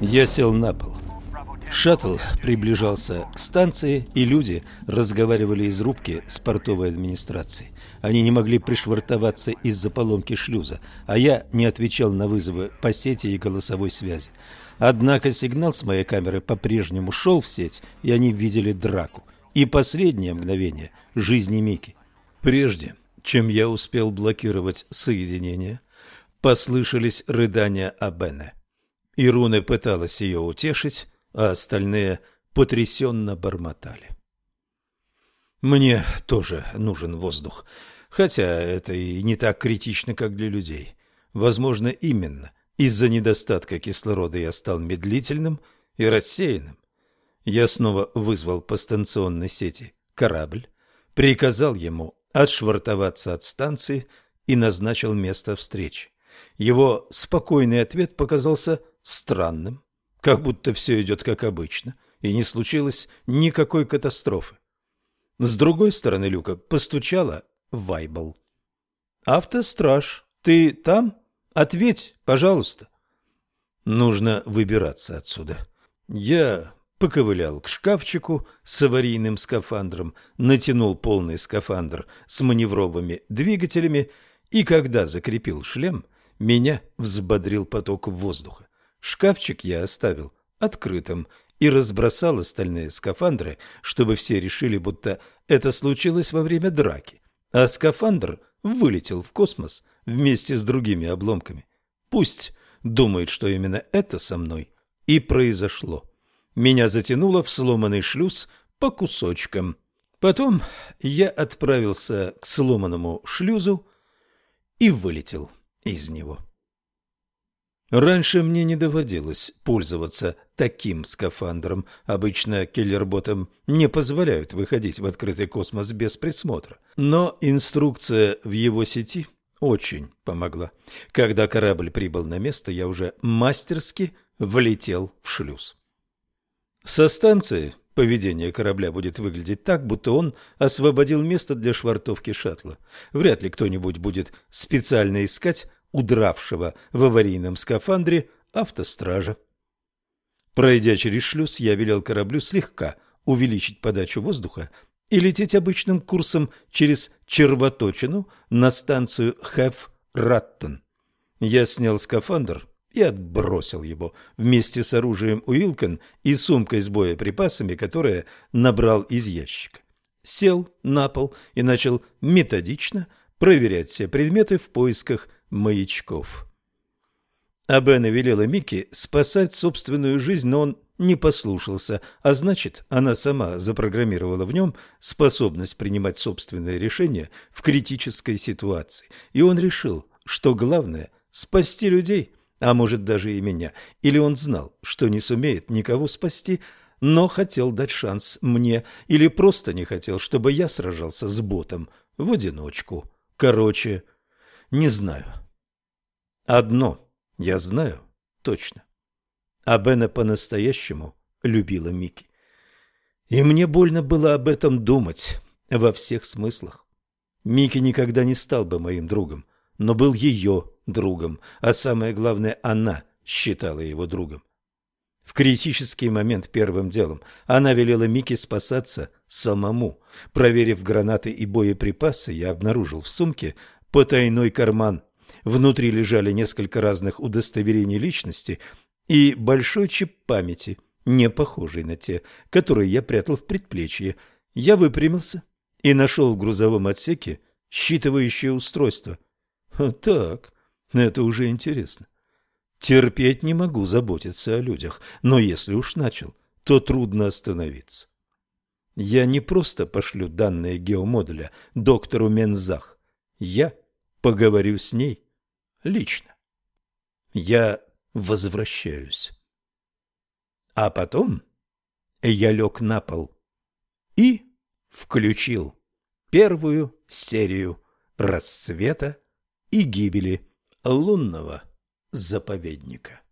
Я сел на пол. Шаттл приближался к станции, и люди разговаривали из рубки с портовой администрацией. Они не могли пришвартоваться из-за поломки шлюза, а я не отвечал на вызовы по сети и голосовой связи. Однако сигнал с моей камеры по-прежнему шел в сеть, и они видели драку. И последнее мгновение жизни Мики. Прежде, чем я успел блокировать соединение, послышались рыдания Абене. Ируна пыталась ее утешить, а остальные потрясенно бормотали. Мне тоже нужен воздух, хотя это и не так критично, как для людей. Возможно, именно из-за недостатка кислорода я стал медлительным и рассеянным. Я снова вызвал по станционной сети корабль, приказал ему отшвартоваться от станции и назначил место встречи. Его спокойный ответ показался странным, как будто все идет как обычно, и не случилось никакой катастрофы. С другой стороны люка постучала Вайбл. «Автостраж, ты там? Ответь, пожалуйста». Нужно выбираться отсюда. Я поковылял к шкафчику с аварийным скафандром, натянул полный скафандр с маневровыми двигателями, и когда закрепил шлем, меня взбодрил поток воздуха. Шкафчик я оставил открытым и разбросал остальные скафандры, чтобы все решили, будто это случилось во время драки, а скафандр вылетел в космос вместе с другими обломками. Пусть думает, что именно это со мной и произошло. Меня затянуло в сломанный шлюз по кусочкам. Потом я отправился к сломанному шлюзу и вылетел из него. Раньше мне не доводилось пользоваться таким скафандром. Обычно киллерботам не позволяют выходить в открытый космос без присмотра. Но инструкция в его сети очень помогла. Когда корабль прибыл на место, я уже мастерски влетел в шлюз. Со станции поведение корабля будет выглядеть так, будто он освободил место для швартовки шаттла. Вряд ли кто-нибудь будет специально искать удравшего в аварийном скафандре автостража. Пройдя через шлюз, я велел кораблю слегка увеличить подачу воздуха и лететь обычным курсом через червоточину на станцию Хеф-Раттон. Я снял скафандр и отбросил его вместе с оружием Уилкон и сумкой с боеприпасами, которые набрал из ящика. Сел на пол и начал методично проверять все предметы в поисках маячков. Абена велела Микки спасать собственную жизнь, но он не послушался, а значит, она сама запрограммировала в нем способность принимать собственные решения в критической ситуации. И он решил, что главное – спасти людей, а может даже и меня. Или он знал, что не сумеет никого спасти, но хотел дать шанс мне, или просто не хотел, чтобы я сражался с ботом в одиночку. Короче, не знаю. Одно я знаю точно. А Бена по-настоящему любила Микки. И мне больно было об этом думать во всех смыслах. Микки никогда не стал бы моим другом, но был ее другом, а самое главное, она считала его другом. В критический момент первым делом она велела Микки спасаться самому. Проверив гранаты и боеприпасы, я обнаружил в сумке потайной карман Внутри лежали несколько разных удостоверений личности и большой чип памяти, не похожий на те, которые я прятал в предплечье. Я выпрямился и нашел в грузовом отсеке считывающее устройство. Так, это уже интересно. Терпеть не могу заботиться о людях, но если уж начал, то трудно остановиться. Я не просто пошлю данные геомодуля доктору Мензах. Я поговорю с ней лично. Я возвращаюсь. А потом я лег на пол и включил первую серию расцвета и гибели лунного заповедника.